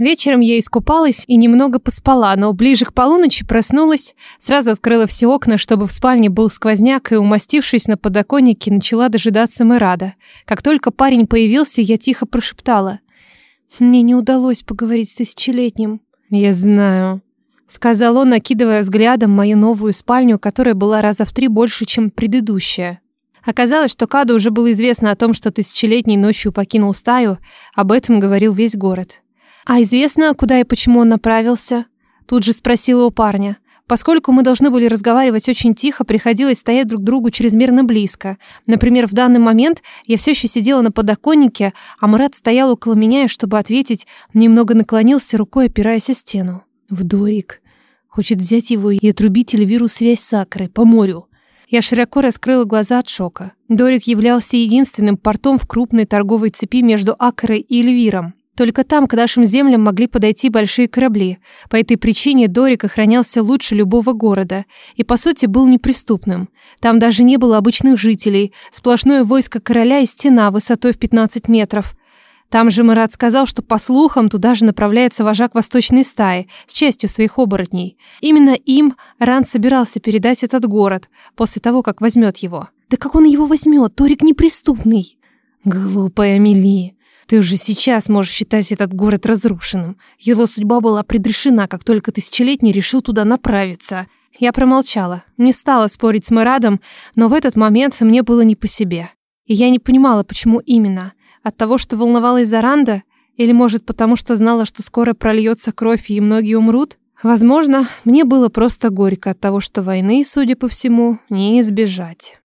Вечером я искупалась и немного поспала, но ближе к полуночи проснулась, сразу открыла все окна, чтобы в спальне был сквозняк, и, умастившись на подоконнике, начала дожидаться Мэрада. Как только парень появился, я тихо прошептала. «Мне не удалось поговорить с тысячелетним». «Я знаю», — сказал он, накидывая взглядом мою новую спальню, которая была раза в три больше, чем предыдущая. Оказалось, что Каду уже было известно о том, что тысячелетний ночью покинул стаю, об этом говорил весь город. «А известно, куда и почему он направился?» Тут же спросила у парня. Поскольку мы должны были разговаривать очень тихо, приходилось стоять друг другу чрезмерно близко. Например, в данный момент я все еще сидела на подоконнике, а Мурат стоял около меня, и, чтобы ответить, немного наклонился рукой, опираясь о стену. В «Вдорик!» Хочет взять его и отрубить Эльвиру связь с Акрой по морю. Я широко раскрыла глаза от шока. Дорик являлся единственным портом в крупной торговой цепи между Акрой и Эльвиром. Только там, к нашим землям могли подойти большие корабли. По этой причине Дорик охранялся лучше любого города и, по сути, был неприступным. Там даже не было обычных жителей, сплошное войско короля и стена высотой в 15 метров. Там же Марат сказал, что, по слухам, туда же направляется вожак восточной стаи с частью своих оборотней. Именно им Ран собирался передать этот город после того, как возьмет его. «Да как он его возьмет? Торик неприступный!» «Глупая Милия!» Ты уже сейчас можешь считать этот город разрушенным. Его судьба была предрешена, как только тысячелетний решил туда направиться. Я промолчала, не стала спорить с Марадом, но в этот момент мне было не по себе. И я не понимала, почему именно. От того, что волновалась Заранда? Или, может, потому что знала, что скоро прольется кровь и многие умрут? Возможно, мне было просто горько от того, что войны, судя по всему, не избежать.